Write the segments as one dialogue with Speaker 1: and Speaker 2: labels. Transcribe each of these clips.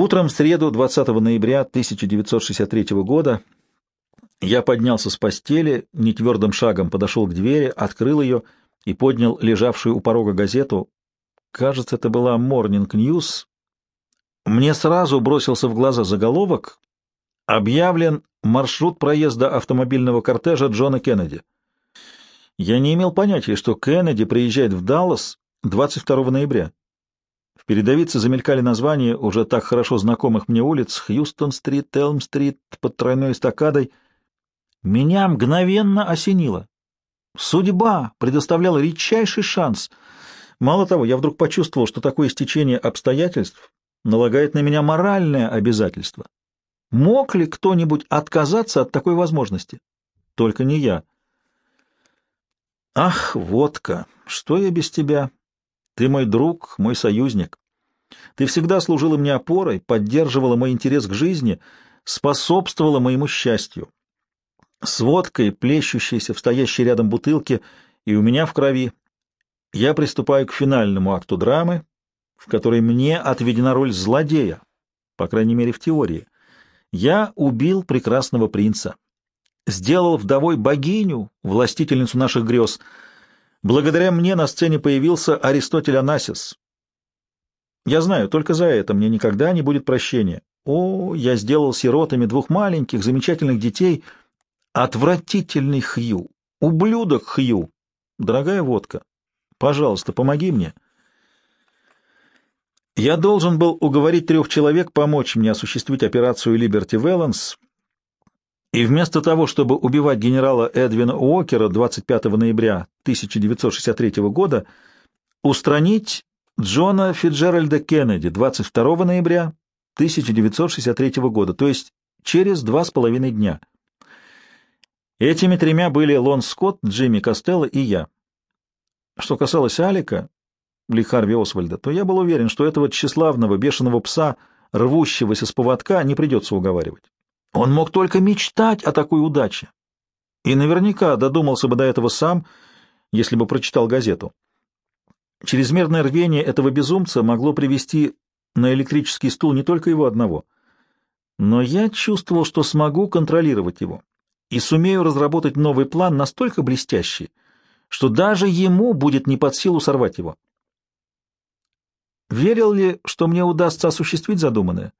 Speaker 1: Утром в среду 20 ноября 1963 года я поднялся с постели, нетвердым шагом подошел к двери, открыл ее и поднял лежавшую у порога газету. Кажется, это была Morning News. Мне сразу бросился в глаза заголовок. Объявлен маршрут проезда автомобильного кортежа Джона Кеннеди. Я не имел понятия, что Кеннеди приезжает в Даллас 22 ноября. Передовице замелькали названия уже так хорошо знакомых мне улиц Хьюстон-стрит, Элм-стрит, под тройной эстакадой. Меня мгновенно осенило. Судьба предоставляла редчайший шанс. Мало того, я вдруг почувствовал, что такое стечение обстоятельств налагает на меня моральное обязательство. Мог ли кто-нибудь отказаться от такой возможности? Только не я. Ах, водка, что я без тебя? Ты мой друг, мой союзник. Ты всегда служила мне опорой, поддерживала мой интерес к жизни, способствовала моему счастью. С водкой, плещущейся в стоящей рядом бутылке, и у меня в крови, я приступаю к финальному акту драмы, в которой мне отведена роль злодея, по крайней мере в теории. Я убил прекрасного принца, сделал вдовой богиню, властительницу наших грез. Благодаря мне на сцене появился Аристотель Анасис. Я знаю, только за это мне никогда не будет прощения. О, я сделал сиротами двух маленьких, замечательных детей. Отвратительный Хью, ублюдок Хью. Дорогая водка, пожалуйста, помоги мне. Я должен был уговорить трех человек помочь мне осуществить операцию Liberty Valance, и вместо того, чтобы убивать генерала Эдвина Уокера 25 ноября 1963 года, устранить Джона Фиджеральда Кеннеди 22 ноября 1963 года, то есть через два с половиной дня. Этими тремя были Лон Скотт, Джимми Костелло и я. Что касалось Алика, Ли Харви Освальда, то я был уверен, что этого тщеславного бешеного пса, рвущегося с поводка, не придется уговаривать. Он мог только мечтать о такой удаче. И наверняка додумался бы до этого сам, если бы прочитал газету. Чрезмерное рвение этого безумца могло привести на электрический стул не только его одного. Но я чувствовал, что смогу контролировать его и сумею разработать новый план настолько блестящий, что даже ему будет не под силу сорвать его. Верил ли, что мне удастся осуществить задуманное?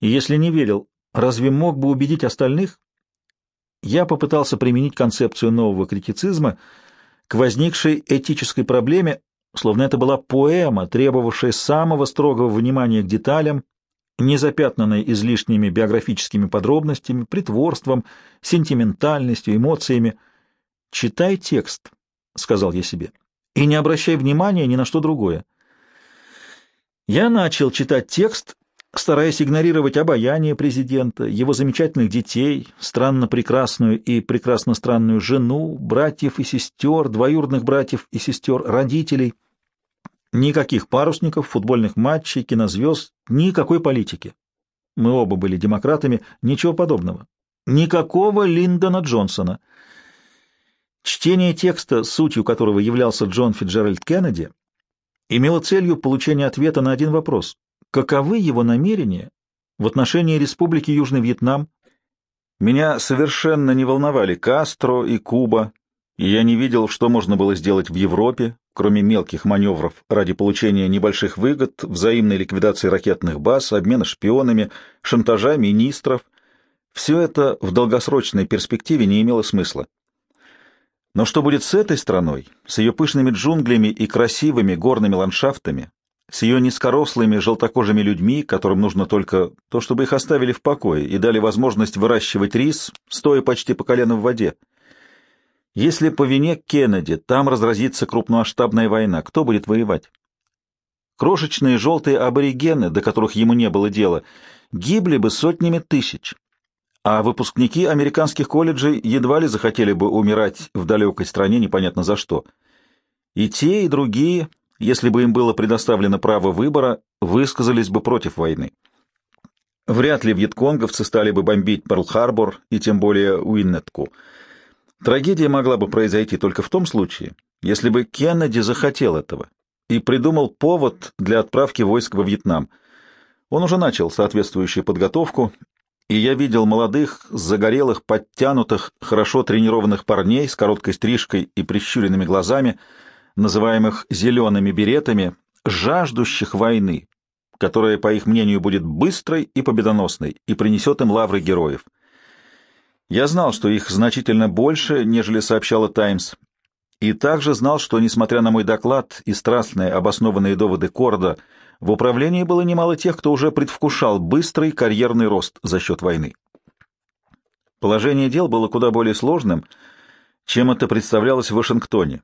Speaker 1: И если не верил, разве мог бы убедить остальных? Я попытался применить концепцию нового критицизма к возникшей этической проблеме, словно это была поэма, требовавшая самого строгого внимания к деталям, не запятнанной излишними биографическими подробностями, притворством, сентиментальностью, эмоциями. «Читай текст», — сказал я себе, — «и не обращай внимания ни на что другое». Я начал читать текст, стараясь игнорировать обаяние президента, его замечательных детей, странно прекрасную и прекрасно странную жену, братьев и сестер, двоюродных братьев и сестер, родителей. Никаких парусников, футбольных матчей, кинозвезд, никакой политики. Мы оба были демократами, ничего подобного. Никакого Линдона Джонсона. Чтение текста, сутью которого являлся Джон Фиджеральд Кеннеди, имело целью получения ответа на один вопрос. Каковы его намерения в отношении Республики Южный Вьетнам? Меня совершенно не волновали Кастро и Куба, и я не видел, что можно было сделать в Европе, кроме мелких маневров ради получения небольших выгод, взаимной ликвидации ракетных баз, обмена шпионами, шантажа министров. Все это в долгосрочной перспективе не имело смысла. Но что будет с этой страной, с ее пышными джунглями и красивыми горными ландшафтами, с ее низкорослыми желтокожими людьми, которым нужно только то, чтобы их оставили в покое и дали возможность выращивать рис, стоя почти по колено в воде? Если по вине Кеннеди там разразится крупномасштабная война, кто будет воевать? Крошечные желтые аборигены, до которых ему не было дела, гибли бы сотнями тысяч, а выпускники американских колледжей едва ли захотели бы умирать в далекой стране непонятно за что. И те, и другие, если бы им было предоставлено право выбора, высказались бы против войны. Вряд ли вьетконговцы стали бы бомбить Перл-Харбор и тем более Уиннетку. Трагедия могла бы произойти только в том случае, если бы Кеннеди захотел этого и придумал повод для отправки войск во Вьетнам. Он уже начал соответствующую подготовку, и я видел молодых, загорелых, подтянутых, хорошо тренированных парней с короткой стрижкой и прищуренными глазами, называемых «зелеными беретами», жаждущих войны, которая, по их мнению, будет быстрой и победоносной и принесет им лавры героев. Я знал, что их значительно больше, нежели сообщала «Таймс», и также знал, что, несмотря на мой доклад и страстные обоснованные доводы Корда, в управлении было немало тех, кто уже предвкушал быстрый карьерный рост за счет войны. Положение дел было куда более сложным, чем это представлялось в Вашингтоне.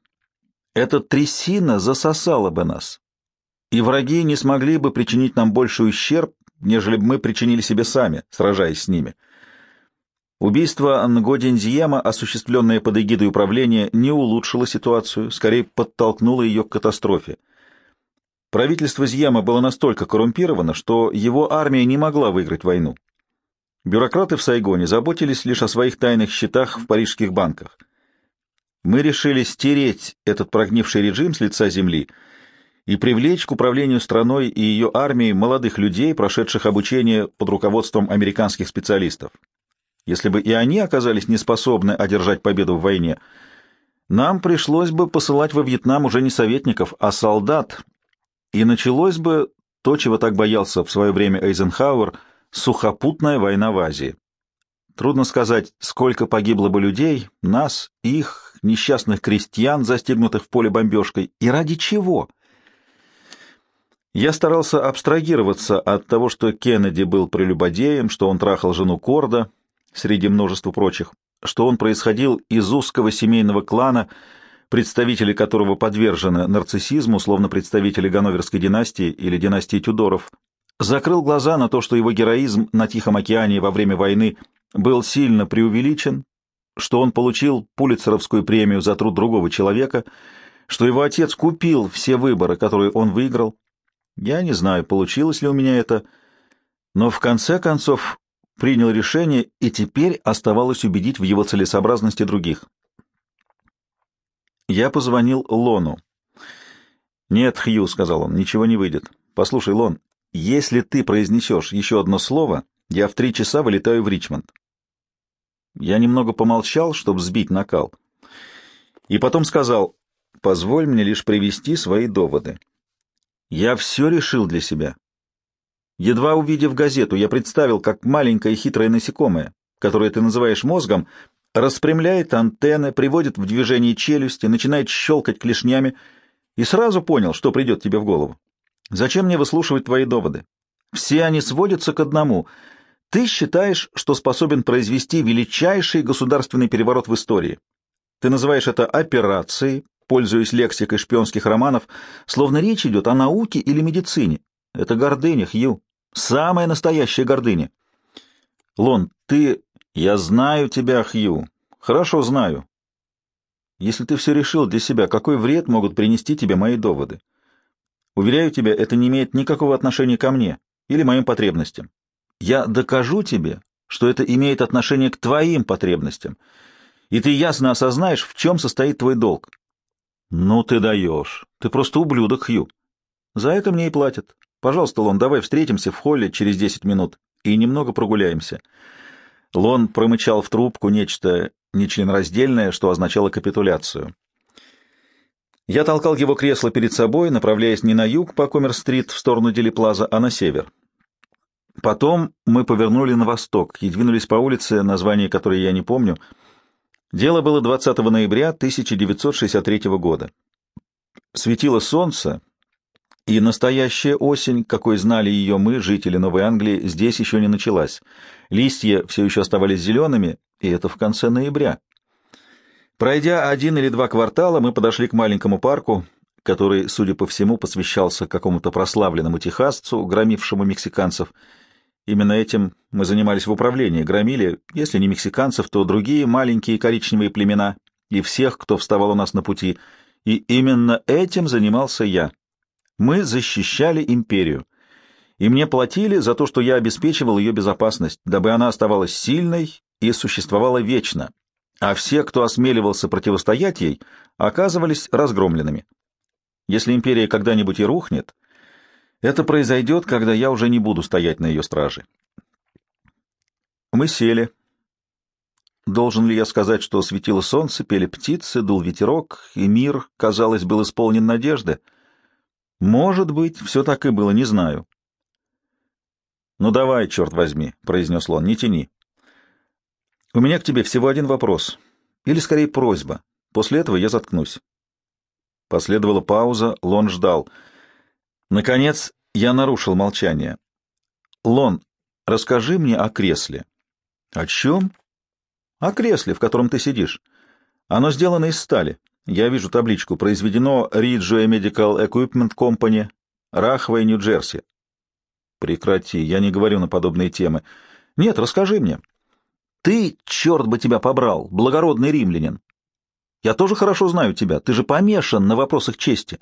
Speaker 1: Эта трясина засосала бы нас, и враги не смогли бы причинить нам больший ущерб, нежели бы мы причинили себе сами, сражаясь с ними. Убийство Нгодинзиема, осуществленное под эгидой управления, не улучшило ситуацию, скорее подтолкнуло ее к катастрофе. Правительство Зьема было настолько коррумпировано, что его армия не могла выиграть войну. Бюрократы в Сайгоне заботились лишь о своих тайных счетах в парижских банках. Мы решили стереть этот прогнивший режим с лица земли и привлечь к управлению страной и ее армией молодых людей, прошедших обучение под руководством американских специалистов. Если бы и они оказались неспособны одержать победу в войне, нам пришлось бы посылать во Вьетнам уже не советников, а солдат, и началось бы то, чего так боялся в свое время Эйзенхауэр, сухопутная война в Азии. Трудно сказать, сколько погибло бы людей, нас, их, несчастных крестьян, застигнутых в поле бомбежкой, и ради чего? Я старался абстрагироваться от того, что Кеннеди был прелюбодеем, что он трахал жену Корда, среди множества прочих, что он происходил из узкого семейного клана, представители которого подвержены нарциссизму, словно представители Ганноверской династии или династии Тюдоров, закрыл глаза на то, что его героизм на Тихом океане во время войны был сильно преувеличен, что он получил Пулитцеровскую премию за труд другого человека, что его отец купил все выборы, которые он выиграл. Я не знаю, получилось ли у меня это, но в конце концов принял решение, и теперь оставалось убедить в его целесообразности других. Я позвонил Лону. «Нет, Хью», — сказал он, — «ничего не выйдет. Послушай, Лон, если ты произнесешь еще одно слово, я в три часа вылетаю в Ричмонд». Я немного помолчал, чтобы сбить накал. И потом сказал, «Позволь мне лишь привести свои доводы. Я все решил для себя. Едва увидев газету, я представил, как маленькое хитрое насекомое, которое ты называешь мозгом, распрямляет антенны, приводит в движение челюсти, начинает щелкать клешнями, и сразу понял, что придет тебе в голову. Зачем мне выслушивать твои доводы? Все они сводятся к одному. Ты считаешь, что способен произвести величайший государственный переворот в истории. Ты называешь это операцией, пользуясь лексикой шпионских романов, словно речь идет о науке или медицине. Это гордыня, Хью. Самая настоящая гордыня. Лон, ты... Я знаю тебя, Хью. Хорошо знаю. Если ты все решил для себя, какой вред могут принести тебе мои доводы? Уверяю тебя, это не имеет никакого отношения ко мне или моим потребностям. Я докажу тебе, что это имеет отношение к твоим потребностям, и ты ясно осознаешь, в чем состоит твой долг. Ну ты даешь. Ты просто ублюдок, Хью. За это мне и платят. Пожалуйста, Лон, давай встретимся в холле через десять минут и немного прогуляемся. Лон промычал в трубку нечто нечленораздельное, что означало капитуляцию. Я толкал его кресло перед собой, направляясь не на юг по Коммер-стрит в сторону Делиплаза, а на север. Потом мы повернули на восток и двинулись по улице, название которой я не помню. Дело было 20 ноября 1963 года. Светило солнце, и настоящая осень, какой знали ее мы, жители Новой Англии, здесь еще не началась. Листья все еще оставались зелеными, и это в конце ноября. Пройдя один или два квартала, мы подошли к маленькому парку, который, судя по всему, посвящался какому-то прославленному техасцу, громившему мексиканцев. Именно этим мы занимались в управлении, громили, если не мексиканцев, то другие маленькие коричневые племена и всех, кто вставал у нас на пути. И именно этим занимался я. Мы защищали империю, и мне платили за то, что я обеспечивал ее безопасность, дабы она оставалась сильной и существовала вечно, а все, кто осмеливался противостоять ей, оказывались разгромленными. Если империя когда-нибудь и рухнет, Это произойдет, когда я уже не буду стоять на ее страже. Мы сели. Должен ли я сказать, что светило солнце, пели птицы, дул ветерок, и мир, казалось, был исполнен надежды? Может быть, все так и было, не знаю. — Ну давай, черт возьми, — произнес Лон, — не тяни. — У меня к тебе всего один вопрос, или скорее просьба. После этого я заткнусь. Последовала пауза, Лон ждал. Наконец я нарушил молчание. — Лон, расскажи мне о кресле. — О чем? — О кресле, в котором ты сидишь. Оно сделано из стали. Я вижу табличку. Произведено Ridgeway Medical Equipment Company, Рахвей, Нью-Джерси. Прекрати, я не говорю на подобные темы. Нет, расскажи мне. Ты, черт бы тебя побрал, благородный римлянин. Я тоже хорошо знаю тебя. Ты же помешан на вопросах чести.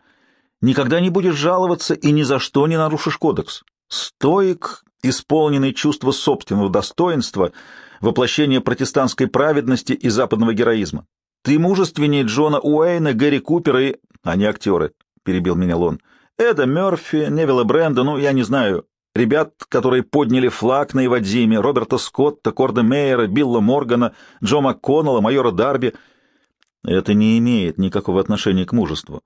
Speaker 1: Никогда не будешь жаловаться и ни за что не нарушишь кодекс. Стоик, исполненный чувства собственного достоинства, воплощение протестантской праведности и западного героизма. Ты мужественнее Джона Уэйна, Гэри Купера и... Они актеры, — перебил меня Лон. Эда Мерфи, Невилла Бренда, ну, я не знаю, ребят, которые подняли флаг на Ивадзиме, Роберта Скотта, Корда Мейера, Билла Моргана, Джо МакКоннелла, майора Дарби. Это не имеет никакого отношения к мужеству.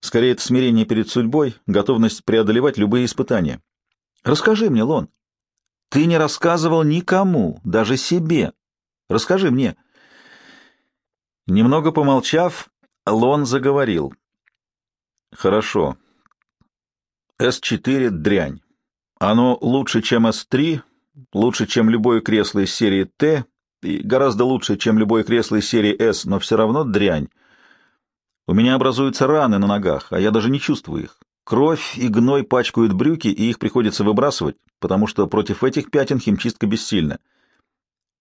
Speaker 1: Скорее, это смирение перед судьбой, готовность преодолевать любые испытания. Расскажи мне, Лон. Ты не рассказывал никому, даже себе. Расскажи мне. Немного помолчав, Лон заговорил. Хорошо. С4 — дрянь. Оно лучше, чем С3, лучше, чем любое кресло из серии Т, и гораздо лучше, чем любое кресло из серии С, но все равно дрянь. У меня образуются раны на ногах, а я даже не чувствую их. Кровь и гной пачкают брюки, и их приходится выбрасывать, потому что против этих пятен химчистка бессильна.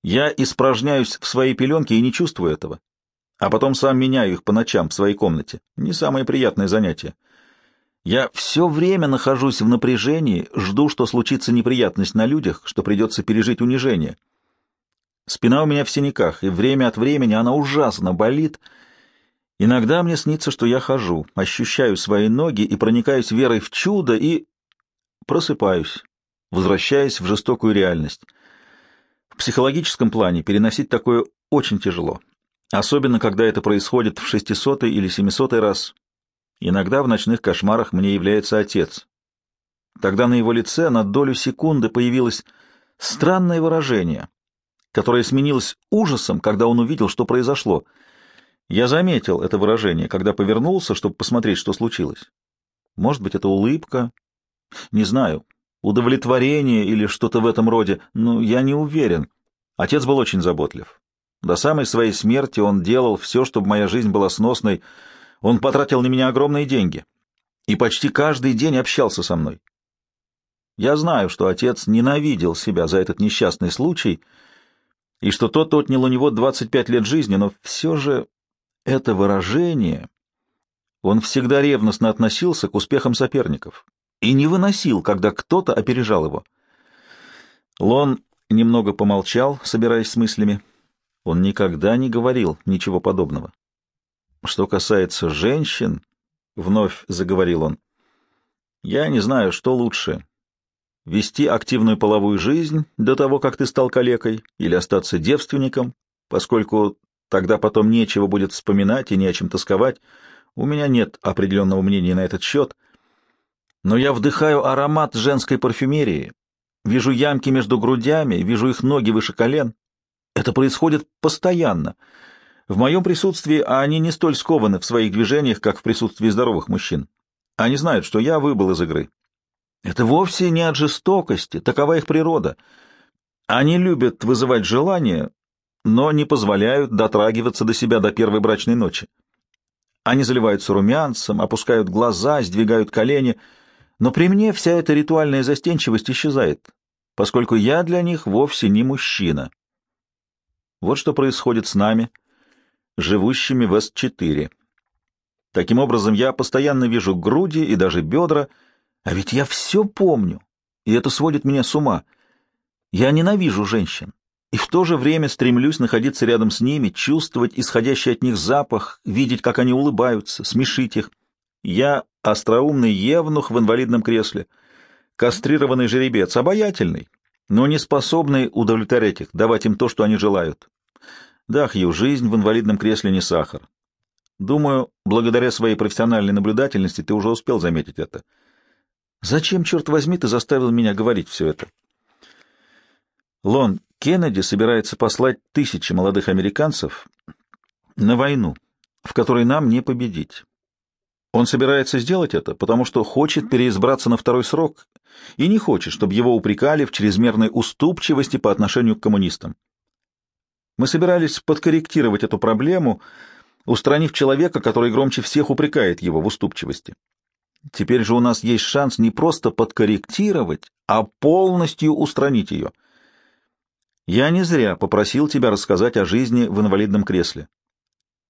Speaker 1: Я испражняюсь в своей пеленке и не чувствую этого. А потом сам меняю их по ночам в своей комнате. Не самое приятное занятие. Я все время нахожусь в напряжении, жду, что случится неприятность на людях, что придется пережить унижение. Спина у меня в синяках, и время от времени она ужасно болит — Иногда мне снится, что я хожу, ощущаю свои ноги и проникаюсь верой в чудо и... просыпаюсь, возвращаясь в жестокую реальность. В психологическом плане переносить такое очень тяжело, особенно когда это происходит в шестисотый или семисотый раз. Иногда в ночных кошмарах мне является отец. Тогда на его лице на долю секунды появилось странное выражение, которое сменилось ужасом, когда он увидел, что произошло — я заметил это выражение, когда повернулся, чтобы посмотреть, что случилось. Может быть, это улыбка? Не знаю. Удовлетворение или что-то в этом роде, но я не уверен. Отец был очень заботлив. До самой своей смерти он делал все, чтобы моя жизнь была сносной. Он потратил на меня огромные деньги и почти каждый день общался со мной. Я знаю, что отец ненавидел себя за этот несчастный случай и что тот отнял у него 25 лет жизни, но все же это выражение он всегда ревностно относился к успехам соперников и не выносил, когда кто-то опережал его. Лон немного помолчал, собираясь с мыслями. Он никогда не говорил ничего подобного. Что касается женщин, — вновь заговорил он, — я не знаю, что лучше — вести активную половую жизнь до того, как ты стал калекой, или остаться девственником, поскольку Тогда потом нечего будет вспоминать и не о чем тосковать. У меня нет определенного мнения на этот счет. Но я вдыхаю аромат женской парфюмерии, вижу ямки между грудями, вижу их ноги выше колен. Это происходит постоянно. В моем присутствии они не столь скованы в своих движениях, как в присутствии здоровых мужчин. Они знают, что я выбыл из игры. Это вовсе не от жестокости, такова их природа. Они любят вызывать желание, но не позволяют дотрагиваться до себя до первой брачной ночи. Они заливаются румянцем, опускают глаза, сдвигают колени, но при мне вся эта ритуальная застенчивость исчезает, поскольку я для них вовсе не мужчина. Вот что происходит с нами, живущими в С-4. Таким образом, я постоянно вижу груди и даже бедра, а ведь я все помню, и это сводит меня с ума. Я ненавижу женщин, и в то же время стремлюсь находиться рядом с ними, чувствовать исходящий от них запах, видеть, как они улыбаются, смешить их. Я остроумный евнух в инвалидном кресле, кастрированный жеребец, обаятельный, но не способный удовлетворять их, давать им то, что они желают. Да, Хью, жизнь в инвалидном кресле не сахар. Думаю, благодаря своей профессиональной наблюдательности ты уже успел заметить это. Зачем, черт возьми, ты заставил меня говорить все это? Лон, Кеннеди собирается послать тысячи молодых американцев на войну, в которой нам не победить. Он собирается сделать это, потому что хочет переизбраться на второй срок и не хочет, чтобы его упрекали в чрезмерной уступчивости по отношению к коммунистам. Мы собирались подкорректировать эту проблему, устранив человека, который громче всех упрекает его в уступчивости. Теперь же у нас есть шанс не просто подкорректировать, а полностью устранить ее. Я не зря попросил тебя рассказать о жизни в инвалидном кресле.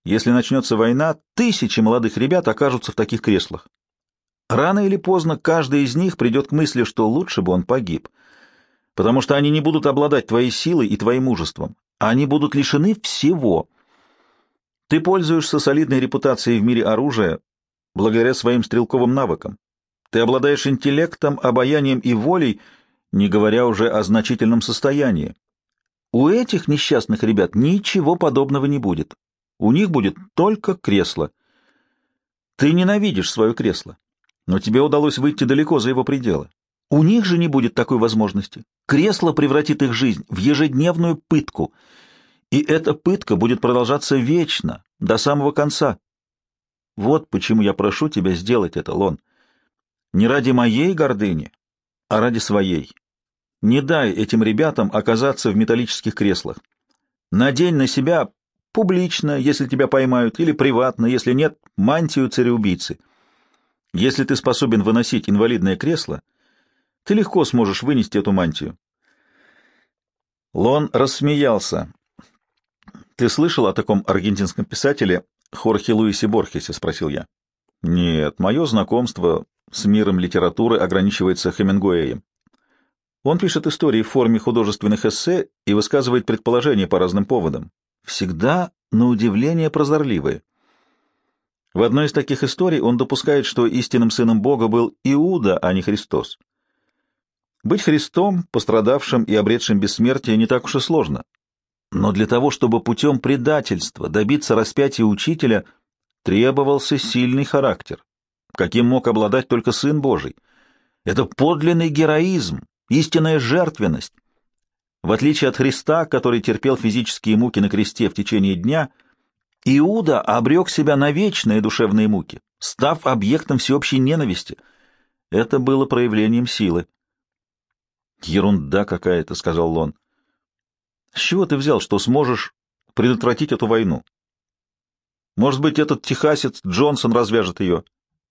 Speaker 1: Если начнется война, тысячи молодых ребят окажутся в таких креслах. Рано или поздно каждый из них придет к мысли, что лучше бы он погиб, потому что они не будут обладать твоей силой и твоим мужеством. Они будут лишены всего. Ты пользуешься солидной репутацией в мире оружия благодаря своим стрелковым навыкам. Ты обладаешь интеллектом, обаянием и волей, не говоря уже о значительном состоянии. У этих несчастных ребят ничего подобного не будет. У них будет только кресло. Ты ненавидишь свое кресло, но тебе удалось выйти далеко за его пределы. У них же не будет такой возможности. Кресло превратит их жизнь в ежедневную пытку, и эта пытка будет продолжаться вечно, до самого конца. Вот почему я прошу тебя сделать это, Лон. Не ради моей гордыни, а ради своей. Не дай этим ребятам оказаться в металлических креслах. Надень на себя публично, если тебя поймают, или приватно, если нет, мантию цареубийцы. Если ты способен выносить инвалидное кресло, ты легко сможешь вынести эту мантию. Лон рассмеялся. «Ты слышал о таком аргентинском писателе Хорхе Луисе Борхесе?» — спросил я. «Нет, мое знакомство с миром литературы ограничивается Хемингуэем. Он пишет истории в форме художественных эссе и высказывает предположения по разным поводам. Всегда, на удивление, прозорливые. В одной из таких историй он допускает, что истинным сыном Бога был Иуда, а не Христос. Быть Христом, пострадавшим и обретшим бессмертие, не так уж и сложно. Но для того, чтобы путем предательства добиться распятия учителя, требовался сильный характер, каким мог обладать только Сын Божий. Это подлинный героизм, истинная жертвенность. В отличие от Христа, который терпел физические муки на кресте в течение дня, Иуда обрек себя на вечные душевные муки, став объектом всеобщей ненависти. Это было проявлением силы. «Ерунда какая-то», — сказал Лон. «С чего ты взял, что сможешь предотвратить эту войну? Может быть, этот техасец Джонсон развяжет ее?»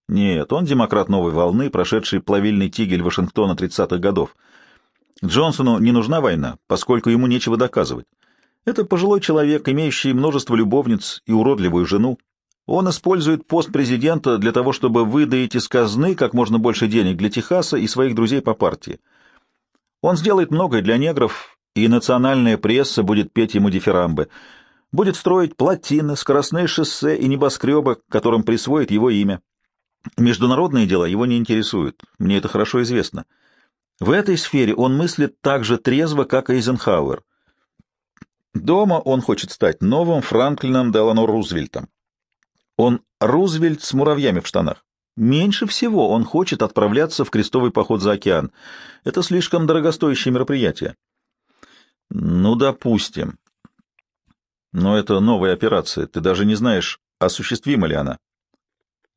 Speaker 1: Нет, он демократ новой волны, прошедший плавильный тигель Вашингтона 30-х годов. Джонсону не нужна война, поскольку ему нечего доказывать. Это пожилой человек, имеющий множество любовниц и уродливую жену. Он использует пост президента для того, чтобы выдаить из казны как можно больше денег для Техаса и своих друзей по партии. Он сделает многое для негров, и национальная пресса будет петь ему дифирамбы. Будет строить плотины, скоростные шоссе и небоскребы, которым присвоит его имя. Международные дела его не интересуют, мне это хорошо известно. В этой сфере он мыслит так же трезво, как Эйзенхауэр. Дома он хочет стать новым Франклином Делано Рузвельтом. Он Рузвельт с муравьями в штанах. Меньше всего он хочет отправляться в крестовый поход за океан. Это слишком дорогостоящее мероприятие. Ну, допустим. Но это новая операция. Ты даже не знаешь, осуществима ли она.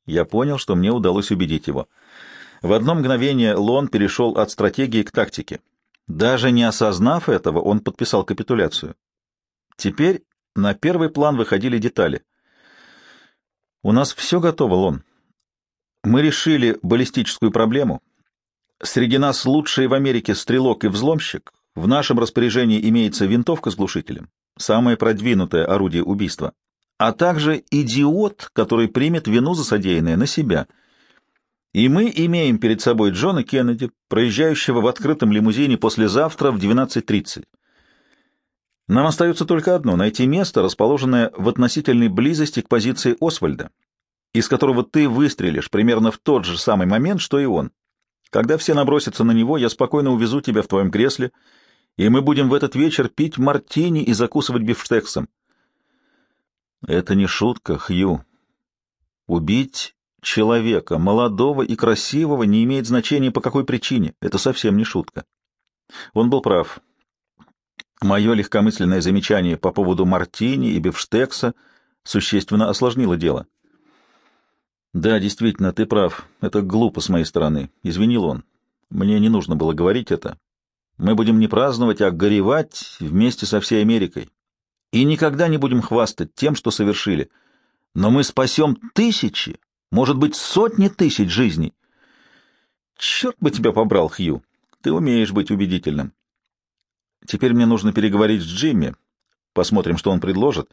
Speaker 1: Я понял, что мне удалось убедить его. В одно мгновение Лон перешел от стратегии к тактике. Даже не осознав этого, он подписал капитуляцию. Теперь на первый план выходили детали. «У нас все готово, Лон. Мы решили баллистическую проблему. Среди нас лучший в Америке стрелок и взломщик. В нашем распоряжении имеется винтовка с глушителем, самое продвинутое орудие убийства а также идиот, который примет вину за содеянное на себя. И мы имеем перед собой Джона Кеннеди, проезжающего в открытом лимузине послезавтра в 12.30. Нам остается только одно — найти место, расположенное в относительной близости к позиции Освальда, из которого ты выстрелишь примерно в тот же самый момент, что и он. Когда все набросятся на него, я спокойно увезу тебя в твоем кресле, и мы будем в этот вечер пить мартини и закусывать бифштексом. Это не шутка, Хью. Убить человека, молодого и красивого, не имеет значения по какой причине. Это совсем не шутка. Он был прав. Мое легкомысленное замечание по поводу мартини и бифштекса существенно осложнило дело. «Да, действительно, ты прав. Это глупо с моей стороны», — извинил он. «Мне не нужно было говорить это. Мы будем не праздновать, а горевать вместе со всей Америкой. И никогда не будем хвастать тем, что совершили. Но мы спасем тысячи, может быть, сотни тысяч жизней. Черт бы тебя побрал, Хью. Ты умеешь быть убедительным. Теперь мне нужно переговорить с Джимми. Посмотрим, что он предложит.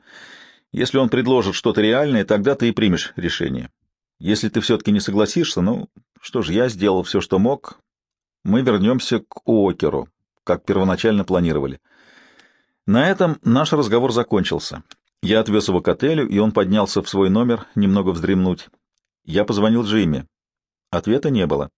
Speaker 1: Если он предложит что-то реальное, тогда ты и примешь решение. Если ты все-таки не согласишься, ну, что ж, я сделал все, что мог. Мы вернемся к Уокеру, как первоначально планировали. На этом наш разговор закончился. Я отвез его к отелю, и он поднялся в свой номер немного вздремнуть. Я позвонил Джимми. Ответа не было.